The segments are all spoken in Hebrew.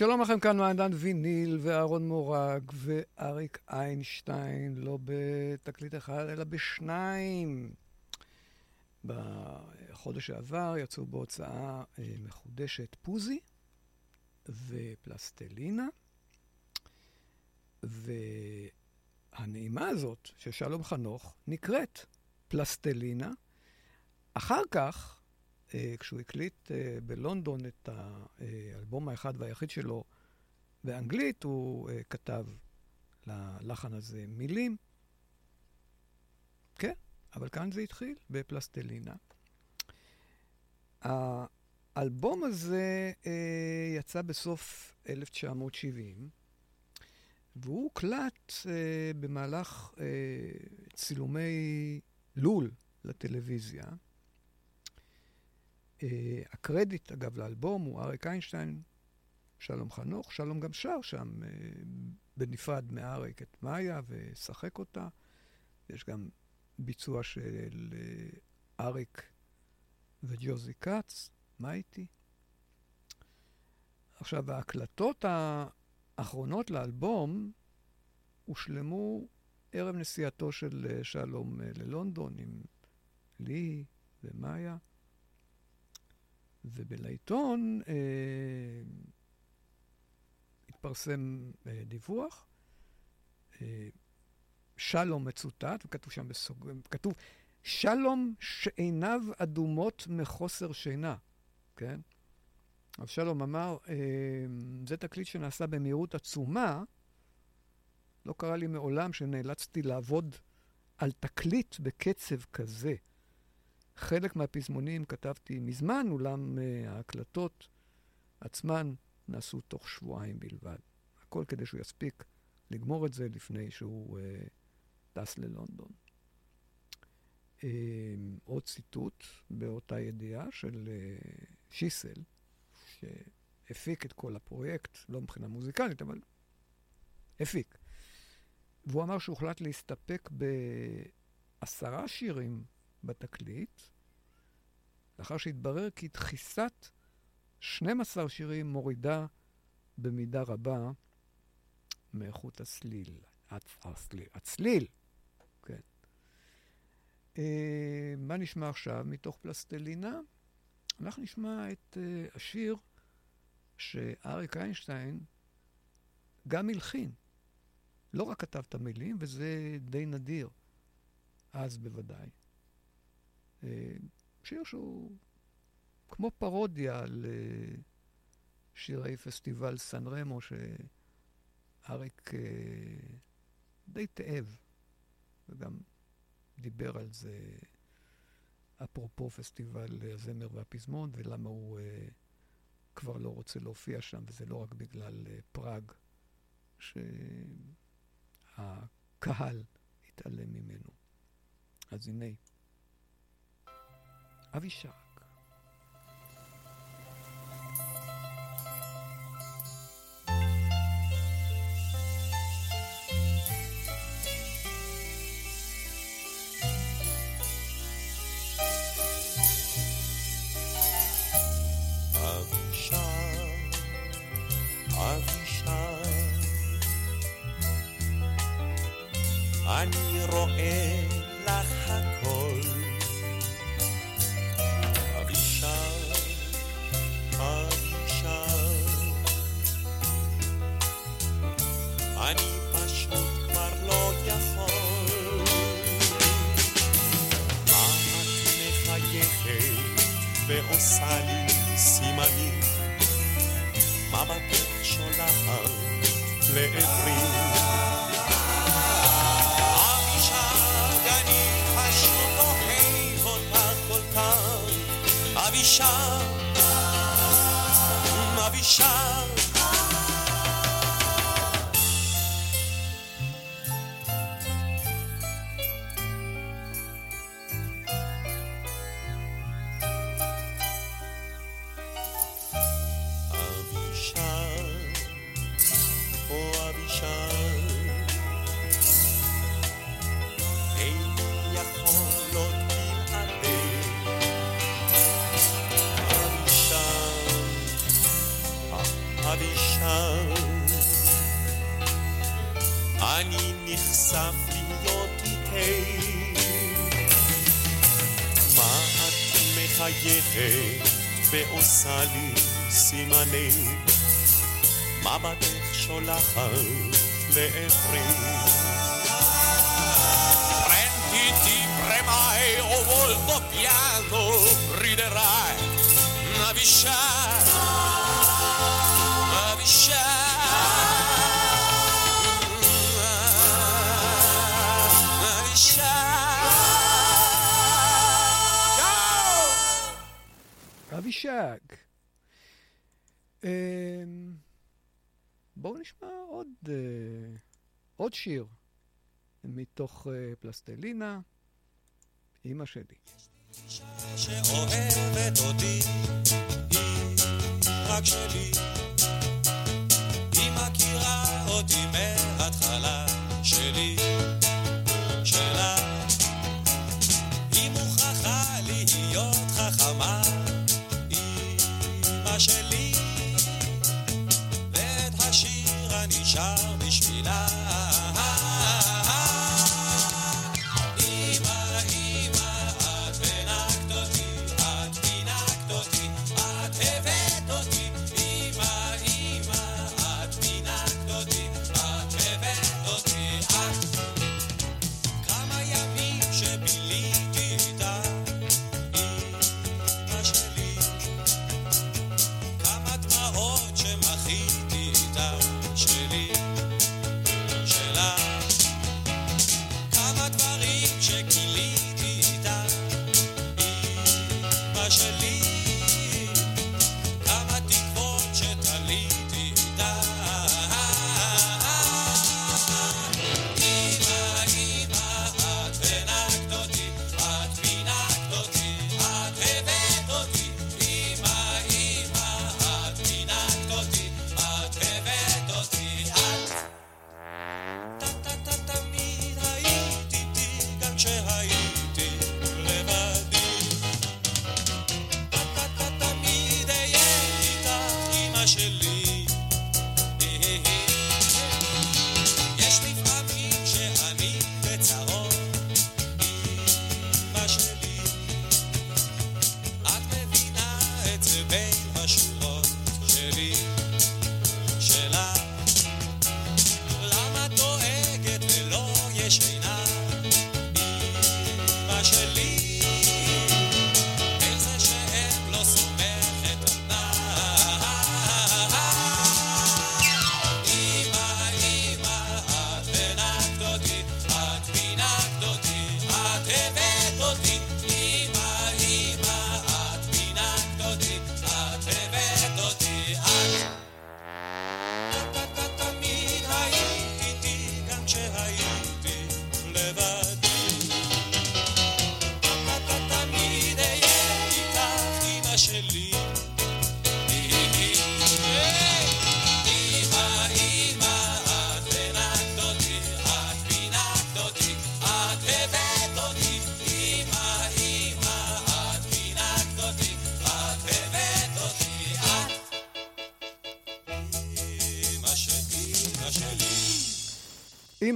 שלום לכם, כאן מעדן ויניל ואהרון מורג ואריק איינשטיין, לא בתקליט אחד, אלא בשניים. בחודש שעבר יצאו בהוצאה אה, מחודשת פוזי ופלסטלינה, והנעימה הזאת של שלום חנוך נקראת פלסטלינה. אחר כך, כשהוא הקליט אה, בלונדון את האלבום האחד והיחיד שלו באנגלית, הוא אה, כתב ללחן הזה מילים. כן, אבל כאן זה התחיל, בפלסטלינה. האלבום הזה יצא בסוף 1970, והוא הוקלט במהלך צילומי לול לטלוויזיה. Uh, הקרדיט, אגב, לאלבום הוא אריק איינשטיין, שלום חנוך. שלום גם שר שם uh, בנפרד מאריק את מאיה ושחק אותה. יש גם ביצוע של uh, אריק וג'וזי כץ, מה איתי? עכשיו, ההקלטות האחרונות לאלבום הושלמו ערב נסיעתו של שלום ללונדון עם לי ומאיה. ובלעיתון אה, התפרסם אה, דיווח, אה, שלום מצוטט, וכתוב שם בסוג... כתוב, שלום שעיניו אדומות מחוסר שינה, כן? אז שלום אמר, אה, זה תקליט שנעשה במהירות עצומה. לא קרה לי מעולם שנאלצתי לעבוד על תקליט בקצב כזה. חלק מהפזמונים כתבתי מזמן, אולם uh, ההקלטות עצמן נעשו תוך שבועיים בלבד. הכל כדי שהוא יספיק לגמור את זה לפני שהוא uh, טס ללונדון. Uh, עוד ציטוט באותה ידיעה של uh, שיסל, שהפיק את כל הפרויקט, לא מבחינה מוזיקלית, אבל הפיק. והוא אמר שהוחלט להסתפק בעשרה שירים בתקליט, לאחר שהתברר כי דחיסת 12 שירים מורידה במידה רבה מאיכות הסליל. הצליל, הצליל, כן. אה, מה נשמע עכשיו מתוך פלסטלינה? אנחנו נשמע את אה, השיר שאריק איינשטיין גם הלחין. לא רק כתב את המילים, וזה די נדיר, אז בוודאי. אה, שיר שהוא כמו פרודיה על אה, שירי פסטיבל סן רמו, שאריק אה, די תאב, וגם דיבר על זה אפרופו פסטיבל הזמר והפזמון, ולמה הוא כבר לא רוצה להופיע שם, וזה לא רק בגלל פראג, שהקהל התעלם ממנו. אז הנה. Avishai. בואו נשמע עוד, אה, עוד שיר מתוך אה, פלסטלינה, אימא שלי. אותי, היא רק שלי. היא מכירה אותי מההתחלה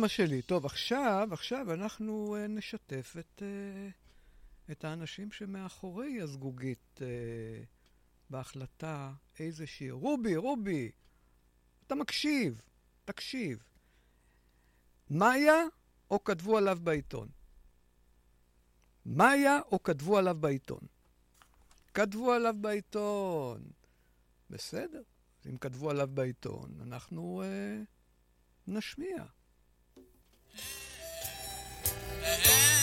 אימא שלי. טוב, עכשיו, עכשיו אנחנו uh, נשתף את, uh, את האנשים שמאחורי הזגוגית uh, בהחלטה איזה שיר. רובי, רובי, אתה מקשיב, תקשיב. מאיה או כתבו עליו בעיתון? מאיה או כתבו עליו בעיתון? כתבו עליו בעיתון. בסדר, אם כתבו עליו בעיתון, אנחנו אה, נשמיע. Hey. Hey.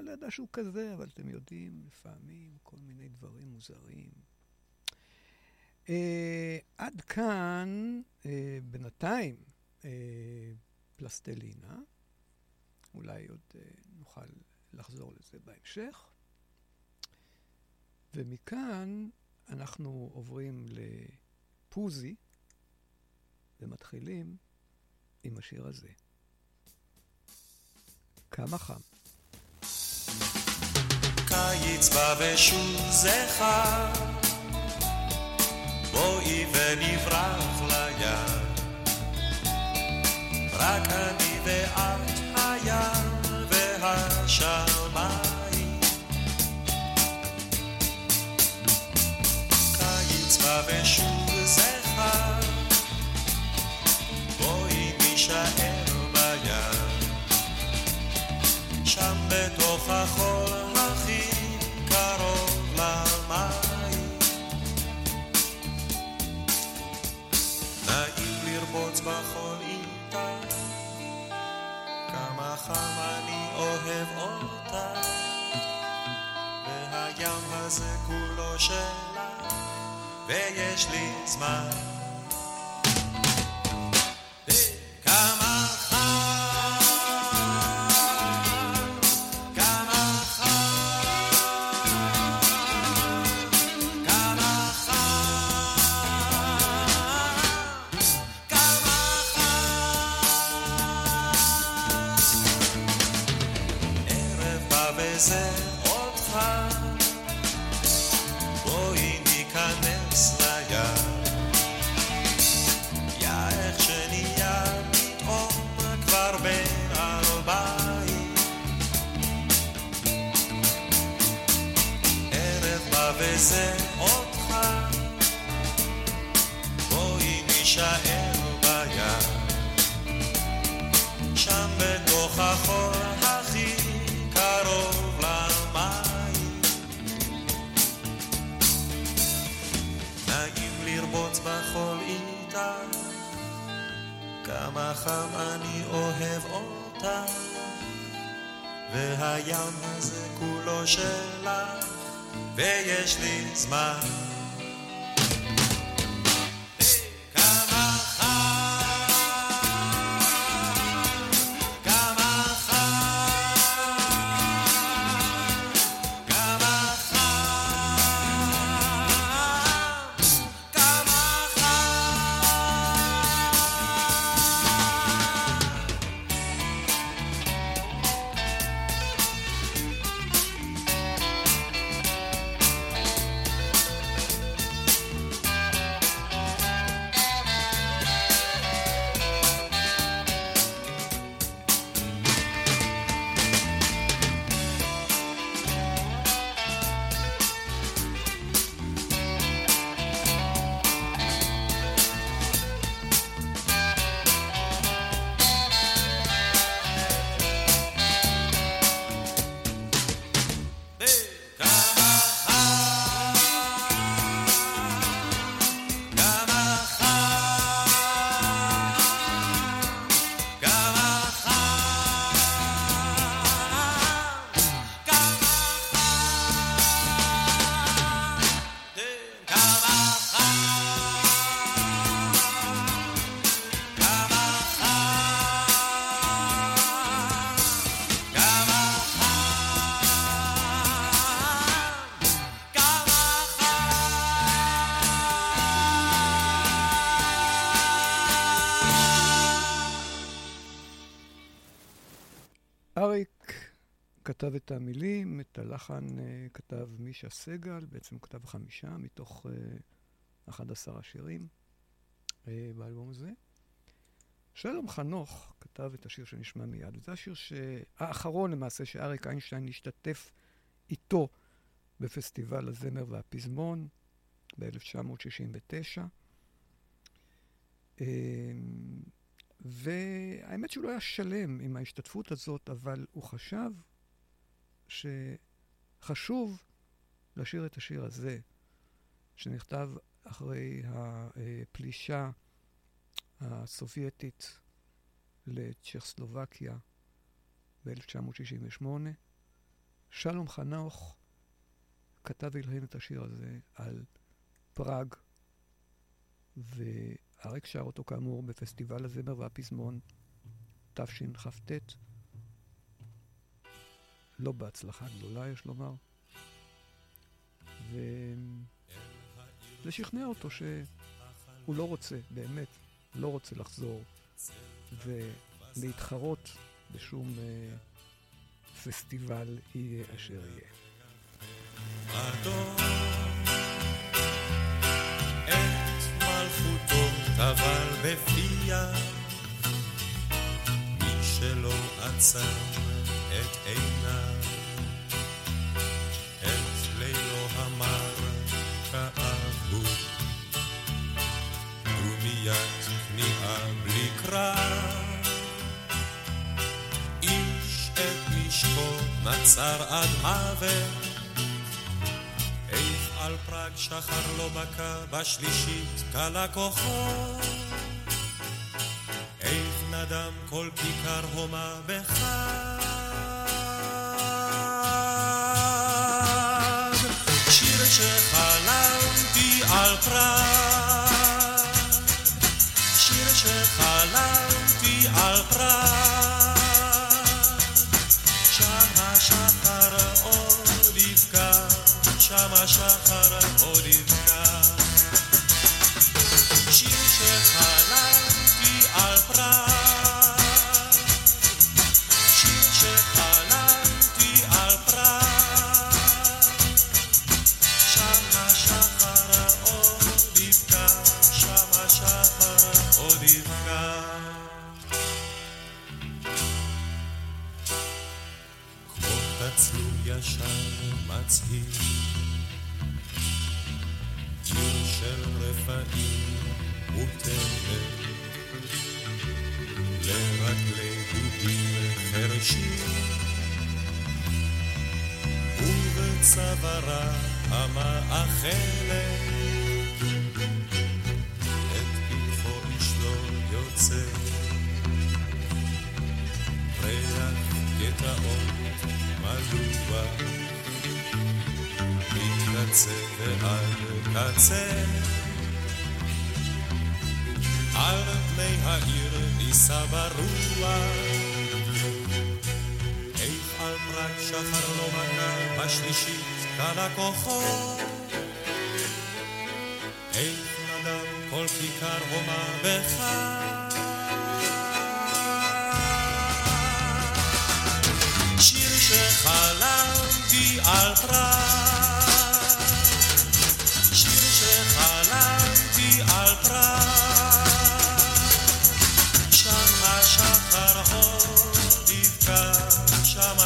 בכלל לא ידע שהוא כזה, אבל אתם יודעים, לפעמים כל מיני דברים מוזרים. Uh, עד כאן, uh, בינתיים, uh, פלסטלינה. אולי עוד uh, נוכל לחזור לזה בהמשך. ומכאן אנחנו עוברים לפוזי ומתחילים עם השיר הזה. כמה חם. קיץ בא ושוב זכר, בואי ונברח לים. רק אני ואת הים והשמיים. קיץ בא ושוב זכר, בואי נישאר בתוך החול אוהב אותה, והים הזה כולו שלה, ויש לי זמן. כתב את המילים, את הלחן uh, כתב מישה סגל, בעצם הוא כתב חמישה מתוך uh, 11 השירים uh, באלבום הזה. שלום חנוך כתב את השיר שנשמע מיד, וזה השיר האחרון למעשה שאריק איינשטיין השתתף איתו בפסטיבל הזמר והפזמון ב-1969. והאמת שהוא לא היה שלם עם ההשתתפות הזאת, אבל הוא חשב שחשוב לשיר את השיר הזה, שנכתב אחרי הפלישה הסובייטית לצ'כסלובקיה ב-1968. שלום חנוך כתב והלחין את השיר הזה על פראג, ואריק שר אותו כאמור בפסטיבל הזמר והפזמון תשכ"ט. לא בהצלחה גדולה, יש לומר. וזה שכנע אותו שהוא לא רוצה, באמת, לא רוצה לחזור ולהתחרות בשום uh, פסטיבל יהיה אשר יהיה. אדום את מלכותו טבל את עיניו, את לילו המר כאבו, ומיד כניעה בלי קרב. איש את משקו נצר עד מוות, איך על פראג שחר לא בקע בשלישית קלה כוחו. איך נדם כל כיכר הומה בחג שחלמתי על פראג, שיר שחלמתי על פראג, שם השחר עוד יבקע, שם השחר עוד יבקע.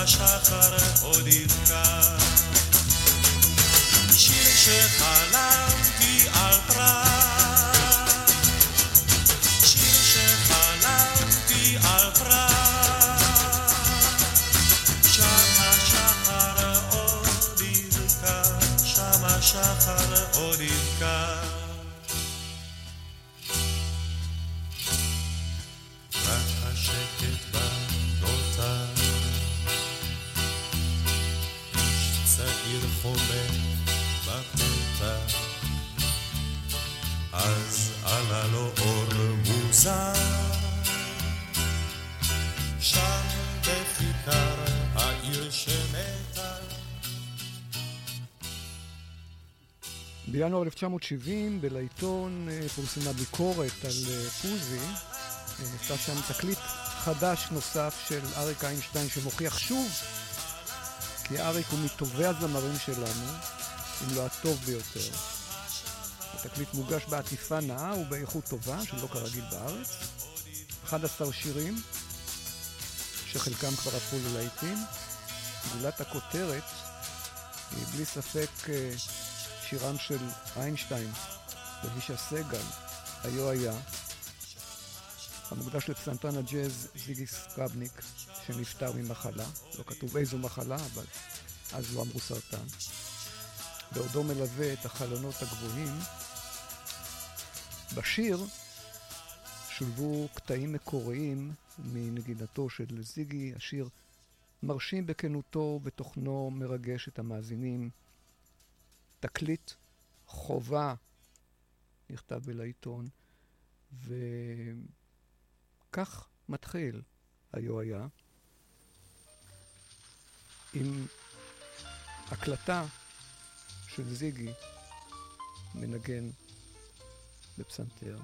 השחר עוד יבקע. שיר שחלמתי בינואר 1970 בלעיתון אה, פורסמה ביקורת על אה, פוזי. נמצא שם תקליט חדש נוסף של אריק איינשטיין שמוכיח שוב כי אריק הוא מטובי הזמרים שלנו, אם לא הטוב ביותר. התקליט מוגש בעטיפה נאה ובאיכות טובה, שלא כרגיל בארץ. 11 שירים, שחלקם כבר הפכו ללהיטים. גולת הכותרת היא בלי ספק אה, שירם של איינשטיין ואבישע סגל, היו היה, המוקדש לפסנתרן הג'אז זיגי סקרבניק, שנפטר ממחלה, לא כתוב איזו מחלה, אבל אז לא אמרו סרטן. בעודו מלווה את החלונות הגבוהים, בשיר שולבו קטעים מקוריים מנגינתו של זיגי, השיר מרשים בכנותו, בתוכנו מרגש את המאזינים. תקליט חובה נכתב בלעיתון, וכך מתחיל היו היה, עם הקלטה של זיגי מנגן בפסנתר.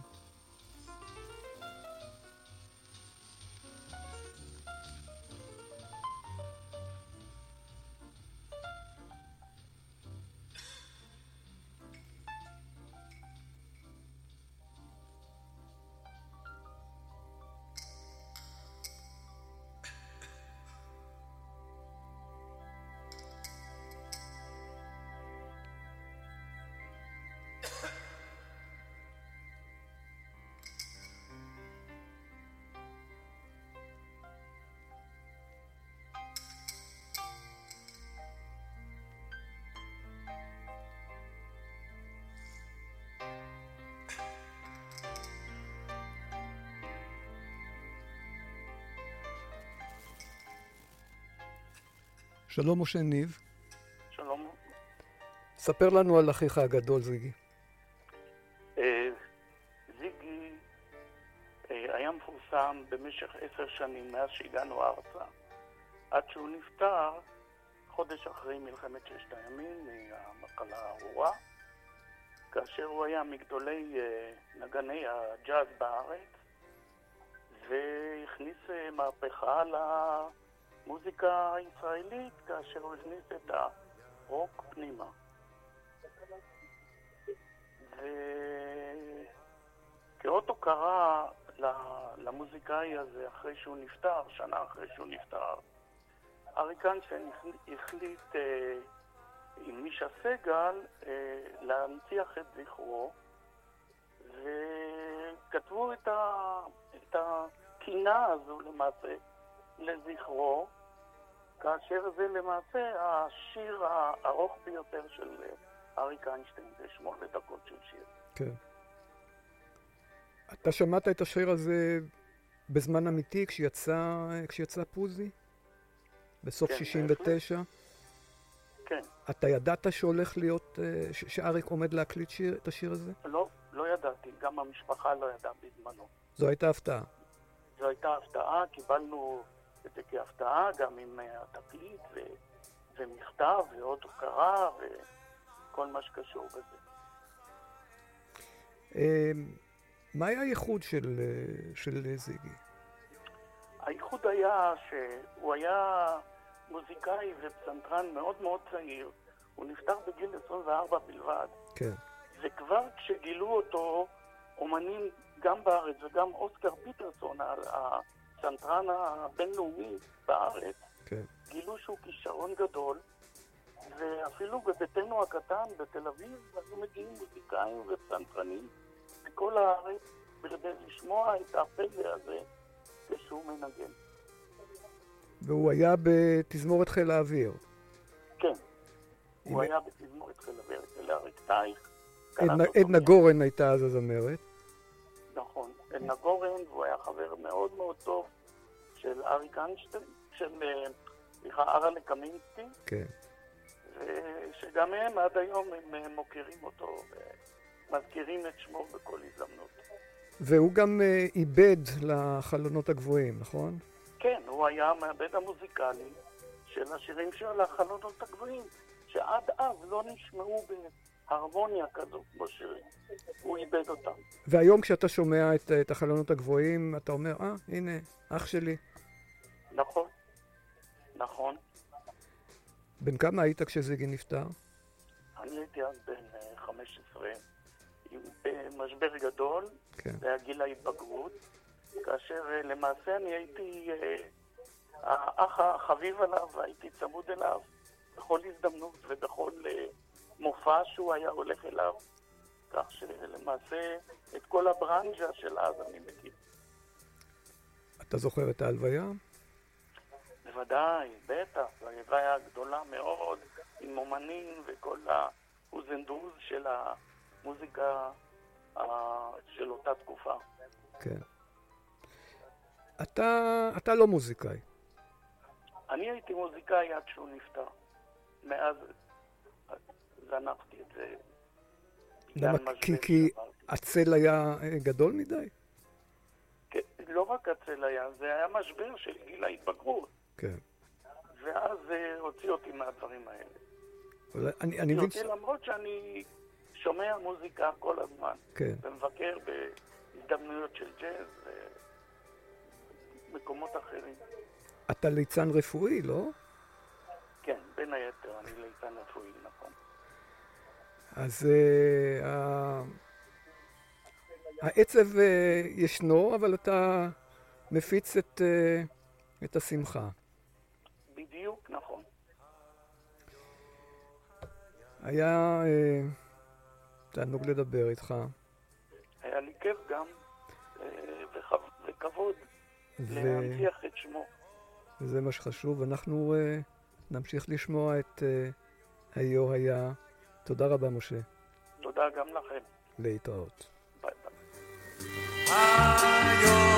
שלום משה ניב. שלום. ספר לנו על אחיך הגדול, זיגי. אה, זיגי אה, היה מפורסם במשך עשר שנים מאז שהגענו ארצה, עד שהוא נפטר חודש אחרי מלחמת ששת הימים מהמחלה הארורה, כאשר הוא היה מגדולי אה, נגני הג'אז בארץ, והכניס מהפכה ל... מוזיקה ישראלית כאשר הוא הכניס את הרוק פנימה. וכאות הוקרה למוזיקאי הזה אחרי שהוא נפטר, שנה אחרי שהוא נפטר, אריק איינשטיין החליט אה, עם מישה סגל אה, להנציח את זכרו וכתבו את, ה... את הקינה הזו למעשה לזכרו, כאשר זה למעשה השיר הארוך ביותר של אריק איינשטיין, זה שמונה דקות של שיר. כן. אתה שמעת את השיר הזה בזמן אמיתי כשיצא, כשיצא פוזי? בסוף כן, 69? כן. אתה ידעת שהולך להיות, אה, ש- שאריק עומד להקליט שיר, את השיר הזה? לא, לא ידעתי, גם המשפחה לא ידעה בזמנו. זו הייתה הפתעה. זו הייתה הפתעה, קיבלנו את זה כהפתעה, גם עם אה, התקליט ו... ומכתב ועוד הוקרה וכל מה שקשור בזה. אה, מה היה הייחוד של, אה, של זיגי? הייחוד היה שהוא היה מוזיקאי ופסנתרן מאוד מאוד צעיר, הוא נפטר בגיל 24 בלבד, כן, וכבר כשגילו אותו אומנים גם בארץ וגם אוסקר פיטרסון, הפסנתרן הבינלאומי בארץ, כן. גילו שהוא כישרון גדול, ואפילו בביתנו הקטן בתל אביב היו מגיעים מוזיקאים ופסנתרנים מכל הארץ בכדי לשמוע את הפלא הזה כשהוא מנגן. והוא היה בתזמורת חיל האוויר. כן, הוא היה בתזמורת חיל האוויר אצל אריק טייך. עדנה-. גורן הייתה אז הזמרת. נכון, עדנה גורן, והוא היה חבר מאוד מאוד טוב של אריק איינשטיין, של, אה, סליחה, ארלה קמינסקי, כן. ושגם הם עד היום הם אה, מוקירים אותו ומזכירים את שמו בכל הזדמנות. והוא גם אה, איבד לחלונות הגבוהים, נכון? כן, הוא היה המעבד המוזיקלי של השירים של החלונות הגבוהים, שעד אז לא נשמעו בהרמוניה כזו כמו שירים. הוא איבד אותם. והיום כשאתה שומע את, את החלונות הגבוהים, אתה אומר, אה, הנה, אח שלי. נכון, נכון. בן כמה היית כשזיגי נפטר? אני הייתי אז בן אה, 15, עם אה, משבר גדול, כן. זה היה גיל ההתבגרות, כאשר אה, למעשה אני הייתי אה, האח החביב עליו, והייתי צמוד אליו בכל הזדמנות ובכל מופע שהוא היה הולך אליו, כך שלמעשה את כל הברנז'ה של אז אני מכיר. אתה זוכר את ההלוויה? בוודאי, בטח, הלוויה גדולה מאוד, עם אומנים וכל האוזנדוז של המוזיקה של אותה תקופה. כן. אתה, אתה לא מוזיקאי. אני הייתי מוזיקאי עד שהוא נפטר. מאז זנחתי את זה. למה? כי, כי. הצל היה אה, גדול מדי? כן, לא רק הצל היה, זה היה משבר של גיל ההתבגרות. כן. ואז זה הוציא אותי מהדברים האלה. אבל אני, אני מבין... הוציא למרות שאני שומע מוזיקה כל הזמן. כן. ומבקר בהזדמנויות של ג'אז ומקומות אחרים. אתה ליצן רפואי, לא? כן, בין היתר, אני ליצן רפואי, נכון. אז uh, ה... העצב uh, ישנו, אבל אתה מפיץ את, uh, את השמחה. בדיוק נכון. היה תענוג לדבר איתך, היה לי כיף גם, אה, וכב- וכבוד ו... להנציח את שמו. וזה מה שחשוב. אנחנו נמשיך לשמוע את היו היה. תודה רבה, משה. תודה גם לכם. להתראות. ביי ביי.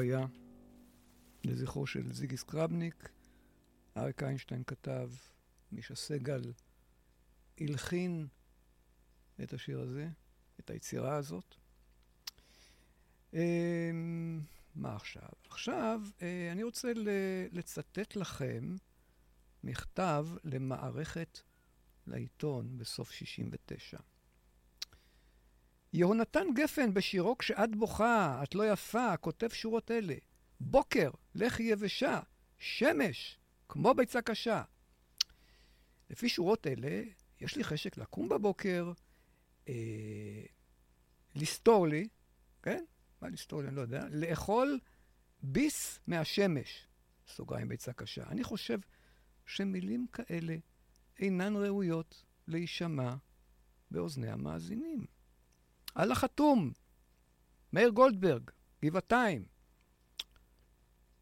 היה, לזכרו של זיגי סקרבניק. אריק איינשטיין כתב, מישה סגל הלחין את השיר הזה, את היצירה הזאת. אמ, מה עכשיו? עכשיו אה, אני רוצה לצטט לכם מכתב למערכת לעיתון בסוף 69. יהונתן גפן בשירו "כשאת בוכה, את לא יפה", כותב שורות אלה: בוקר, לחי יבשה, שמש, כמו ביצה קשה. לפי שורות אלה, יש לי חשק לקום בבוקר, אה, לסתור לי, כן? מה לסתור לי? אני לא יודע. לאכול ביס מהשמש, סוגריים ביצה קשה. אני חושב שמילים כאלה אינן ראויות להישמע באוזני המאזינים. על החתום, מאיר גולדברג, גבעתיים.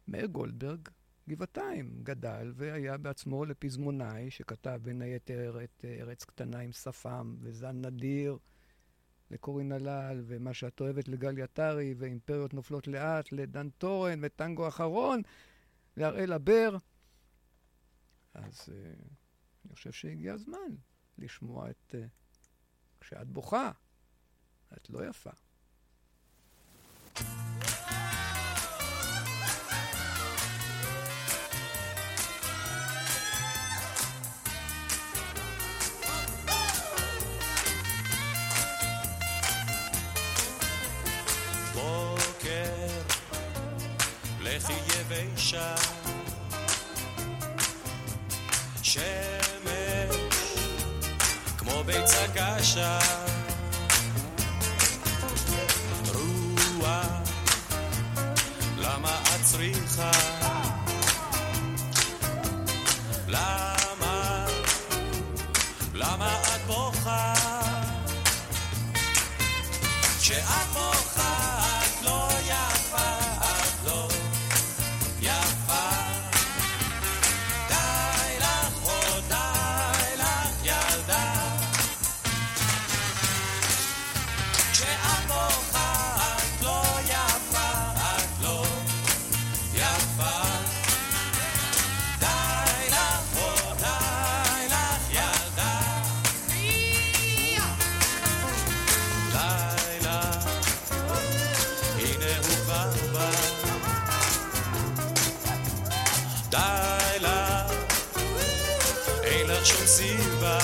מאיר גולדברג, גבעתיים, גדל והיה בעצמו לפזמונאי, שכתב בין היתר את ארץ קטנה עם שפם וזן נדיר לקורין הלל, ומה שאת אוהבת לגל יטרי, ואימפריות נופלות לאט לדן טורן, וטנגו אחרון להראל הבר. אז uh, אני חושב שהגיע הזמן לשמוע את... Uh, כשאת בוכה, את לא יפה. לכי יבשה שמש כמו ביצה קשה די לך, אין לך שום סיבה.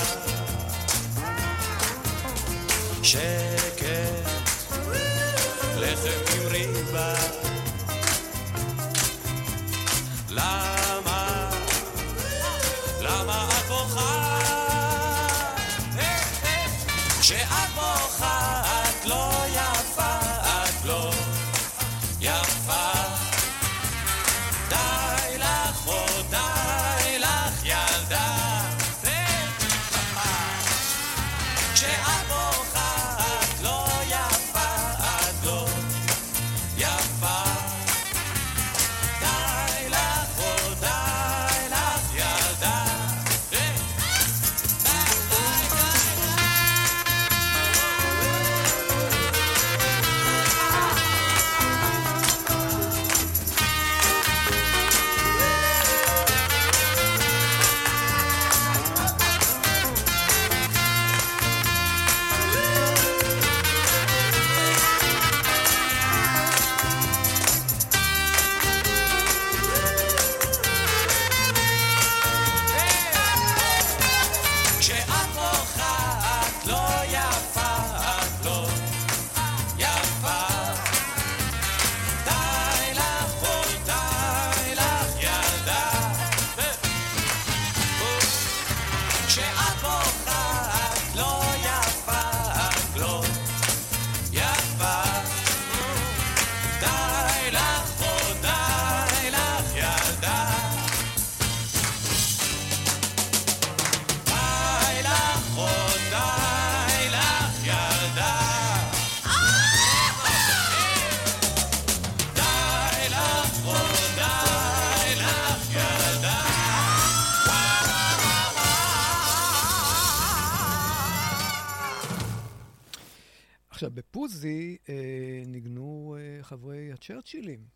בפוזי אה, ניגנו אה, חברי הצ'רצ'ילים.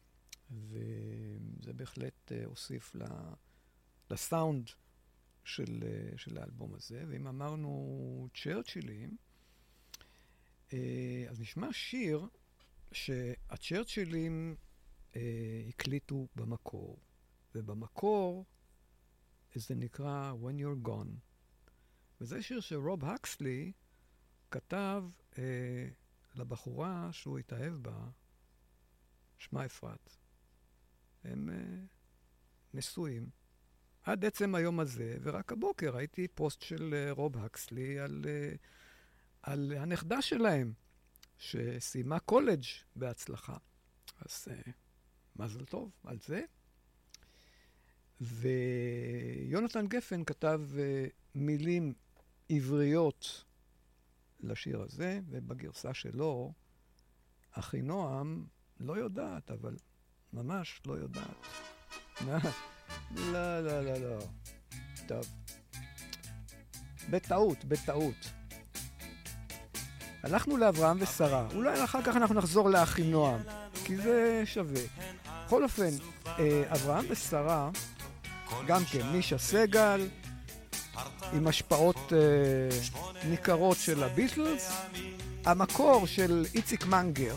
וזה בהחלט אה, הוסיף לסאונד של, אה, של האלבום הזה. ואם אמרנו צ'רצ'ילים, אז נשמע שיר שהצ'רצ'ילים הקליטו במקור, ובמקור זה נקרא When You're Gone. וזה שיר שרוב הקסלי כתב אה, לבחורה שהוא התאהב בה, שמה אפרת. הם אה, נשואים. עד עצם היום הזה, ורק הבוקר ראיתי פוסט של אה, רוב הקסלי על, אה, על הנכדה שלהם, שסיימה קולג' בהצלחה. אז מזל טוב על זה. ויונתן גפן כתב מילים עבריות לשיר הזה, ובגרסה שלו, אחינועם לא יודעת, אבל ממש לא יודעת. לא, לא, לא, לא. טוב. בטעות, בטעות. הלכנו לאברהם ושרה. אולי אחר כך אנחנו נחזור לאחינועם, כי זה שווה. בכל אופן, אה, אברהם ושרה, גם כן, מישה סגל, עם השפעות אה, ניכרות של הביטלס. המקור של איציק מנגר,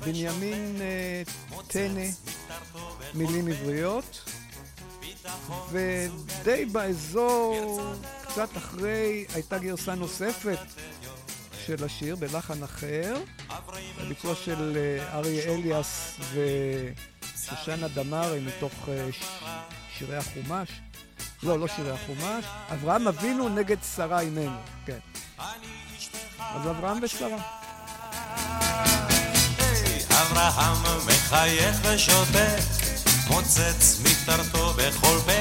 בנימין אה, טנא, מילים עבריות, ודי באזור, קצת אחרי, הייתה גרסה נוספת של השיר בלחן אחר, בביצוע של אה, אריה אליאס ושושנה דמארי מתוך אה, שירי החומש. לא, לא שירי החומש. אברהם אבינו נגד שרה אימנו, כן. אז אברהם ושרה. אברהם מחייך ושותק, מוצץ מפטרתו בכל פה,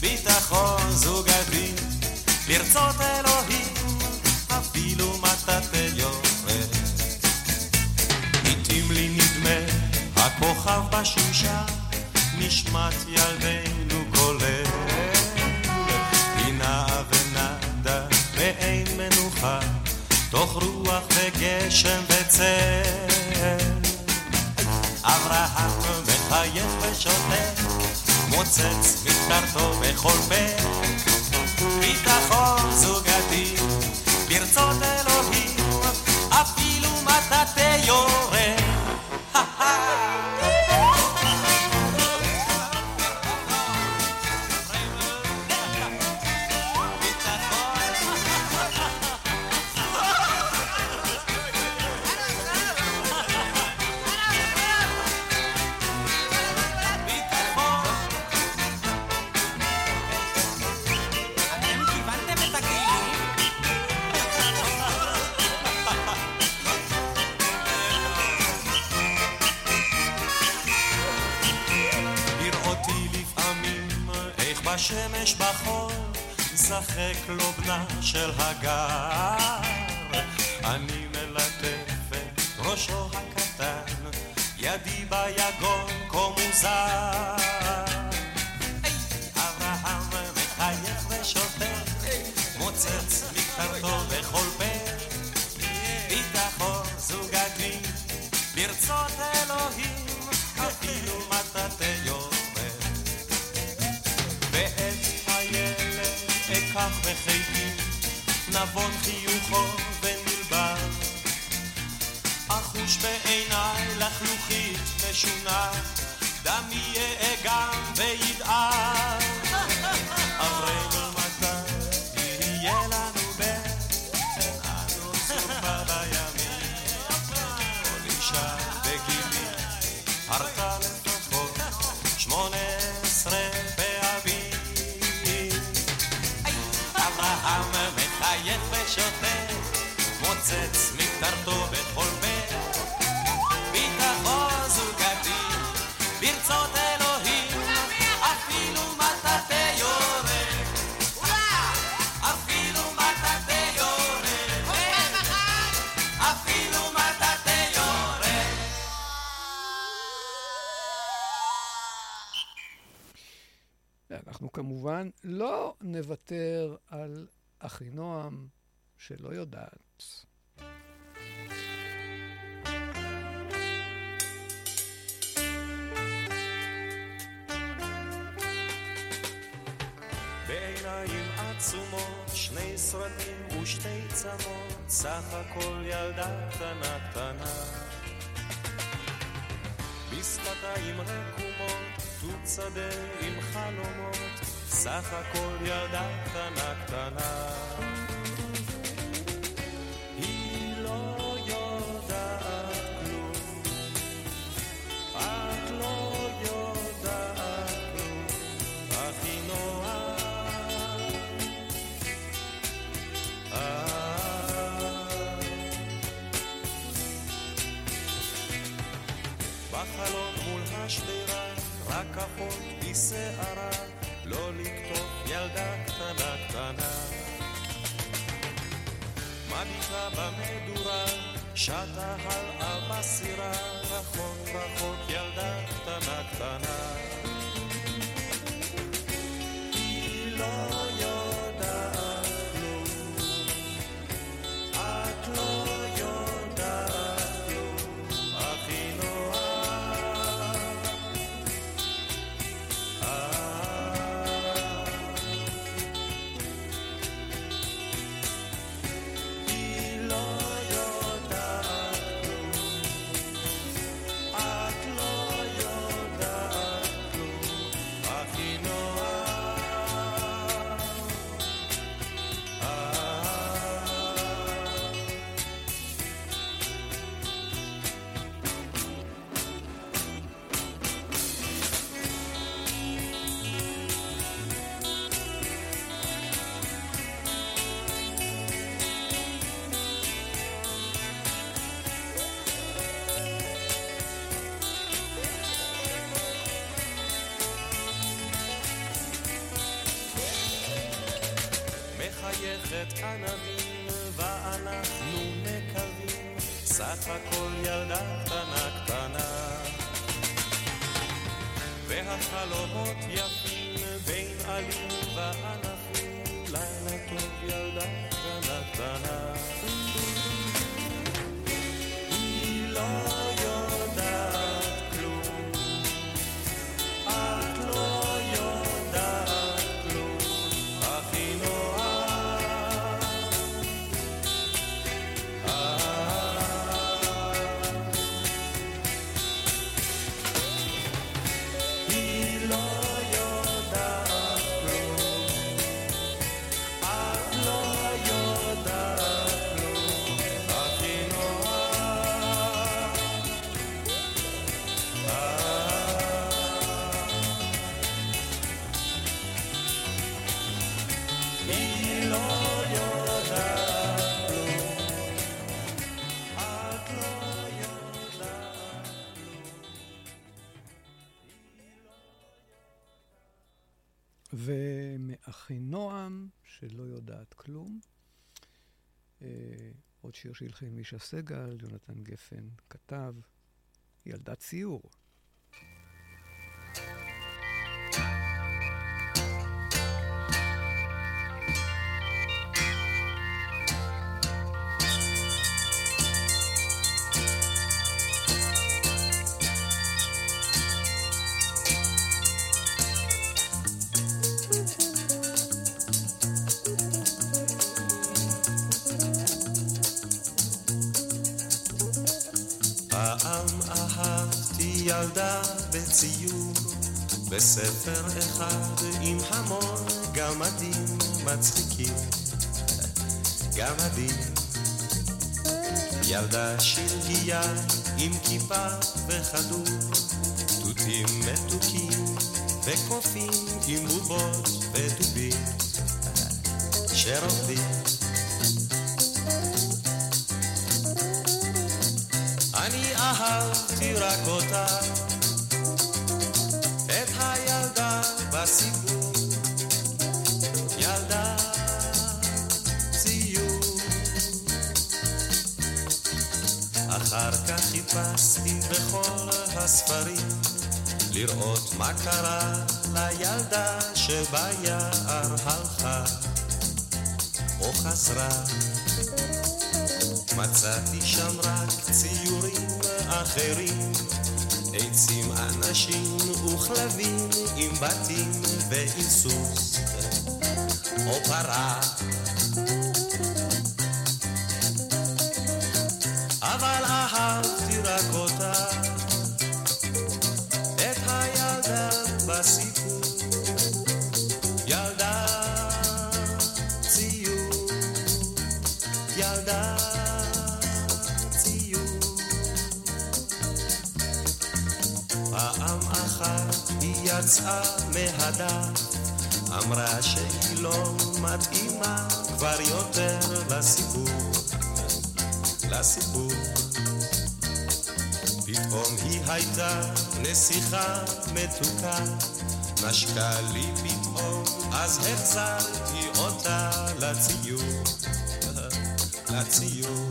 ביטחון זוגתי, לרצות אלוהים, אפילו מטאטא יורד. לעתים לי נדמה, הכוכב בשמשה, נשמת ילדינו קולט. פינה ונדה ואין מנוחה, תוך רוח וגשם וצל. אברהם מחייך ושותק, מוצץ מפטרתו בכל פה. ביטחון זוגתי, ברצות אלוהים, אפילו מטאטא יורד. בשמש בחול משחק לו בנה של הגר. אני מלטף את ראשו הקטן ידי ביגון כה מוזר Juna da שלא יודעת. בעיניים עצומות, שני סרטים ושתי צמות, סך הכל ילדה קטנה קטנה. בשפתיים רקומות, תות שדה עם חלומות, סך הכל ילדה קטנה קטנה. שערה, לא לקטוף ילדה קטנה קטנה. מביטה במדורה, שטה הלאה בסירה, רחוק רחוק ילדה קטנה קטנה. מחייכת סך הכל ילדה שהלחין מישה סגל, יונתן גפן כתב, ילדת ציור. בספר אחד עם המון גמדים מצחיקים, גמדים. ילדה שלגיה עם כיפה וכדור, תותים מתוקים וקופים עם בובות ודובים שרוקדים. הספרים, לראות מה קרה לילדה שביער הלכה או חזרה. מצאתי שם רק ציורים אחרים, עצים, אנשים וכלבים עם בתים ועם סוס. או פרה. ילדה ציור. פעם אחת היא יצאה מהדף, אמרה שהיא לא מתאימה כבר יותר לסיפור, לסיפור. פתאום היא הייתה נסיכה מתוקה, נשקה לי פתאום, אז החזרתי אותה לציור, לציור.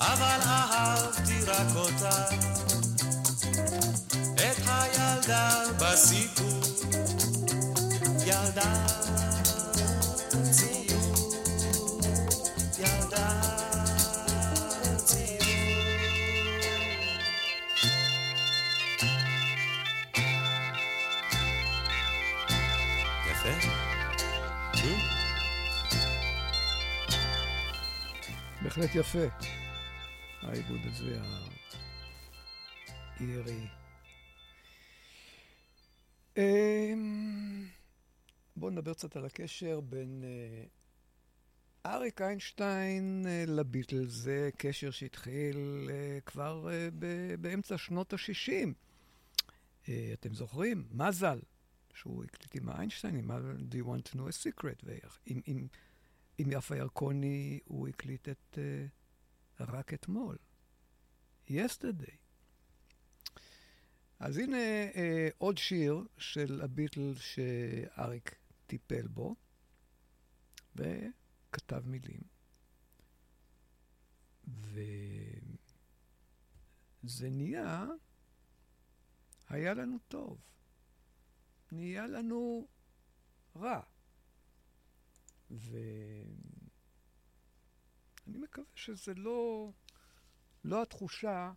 אבל אהבתי רק אותה, את הילדה בסיפור, ילדה יפה, העיבוד הזה, הירי. אמ, בואו נדבר קצת על הקשר בין אה, אריק איינשטיין אה, לביטלס. זה קשר שהתחיל אה, כבר באמצע שנות ה-60. אה, אתם זוכרים? מזל, שהוא הקליט עם איינשטיין, עם Do you want to know a secret? ועם עם, עם יפה ירקוני הוא הקליט את uh, רק אתמול, yesterday. אז הנה uh, עוד שיר של הביטל שאריק טיפל בו, וכתב מילים. וזה נהיה, היה לנו טוב. נהיה לנו רע. ואני מקווה שזה לא, לא התחושה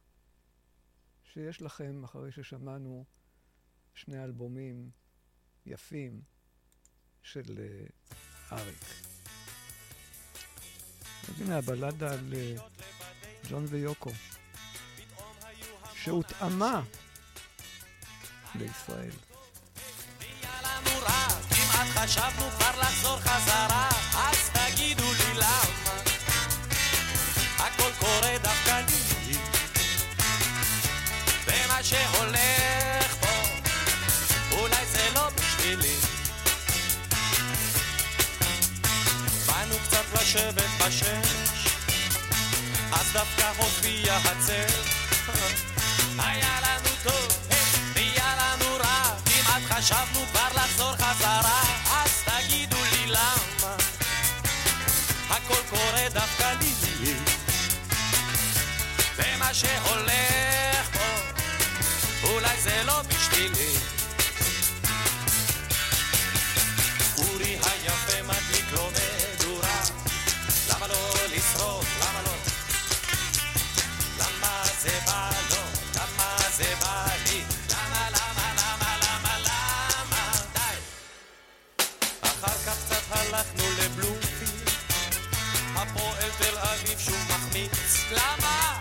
שיש לכם אחרי ששמענו שני אלבומים יפים של אה, אריק. אז הנה הבלדה על אה, ג'ון ויוקו, שהותאמה לישראל. כמעט חשבנו כבר לחזור חזרה, אז תגידו לי למה. הכל קורה דווקא לי, ומה שהולך פה, אולי זה לא בשבילי. באנו קצת לשבת בשמש, אז דווקא הופיע הצל. היה לנו טוב, והיה לנו רע, כמעט חשבנו כבר לחזור חזרה, ומה שהולך פה, אולי זה לא בשבילי. אורי היפה מדליק לו מדורה, למה לא לשרוף, למה לא? למה זה בא לו? למה זה בא לי? למה, למה, למה, למה, למה? די. אחר כך קצת הלכנו לבלומפילד, הפועל תל אביב שוב מחמיץ. למה?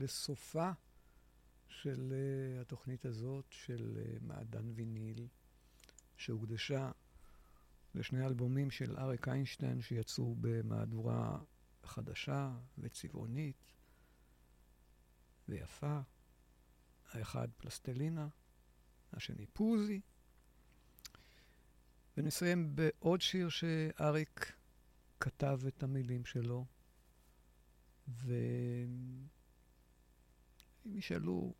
לסופה של uh, התוכנית הזאת, של uh, מעדן ויניל, שהוקדשה לשני אלבומים של אריק איינשטיין שיצאו במהדורה חדשה וצבעונית ויפה. האחד פלסטלינה, השני פוזי. ונסיים בעוד שיר שאריק כתב את המילים שלו. ואם ישאלו,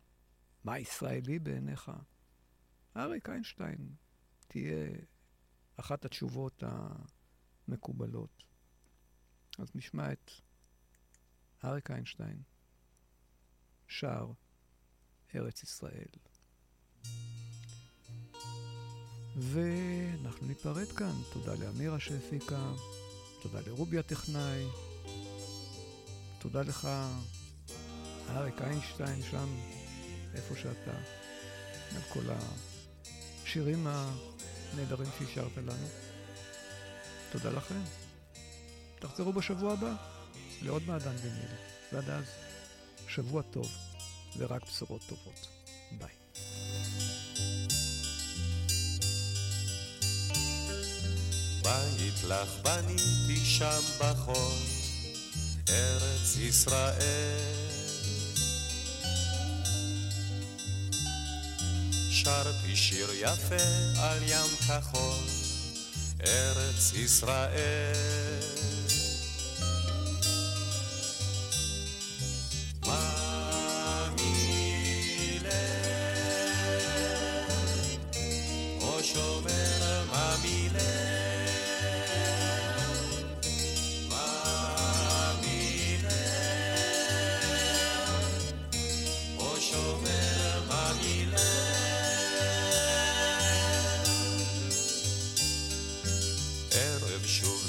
מה ישראלי בעיניך? אריק איינשטיין תהיה אחת התשובות המקובלות. אז נשמע את אריק איינשטיין שר ארץ ישראל. ואנחנו ניפרד כאן. תודה לאמירה שהפיקה, תודה לרובי הטכנאי, תודה לך, אריק איינשטיין, שם, איפה שאתה, על כל השירים הנהדרים שהשארת לנו. תודה לכם. תחזרו בשבוע הבא לעוד מעדן וניל, ועד אז, שבוע טוב ורק בשורות טובות. ביי. בית לך בניתי שם בחול, ארץ ישראל. שרתי שיר יפה על ים כחול, ארץ ישראל.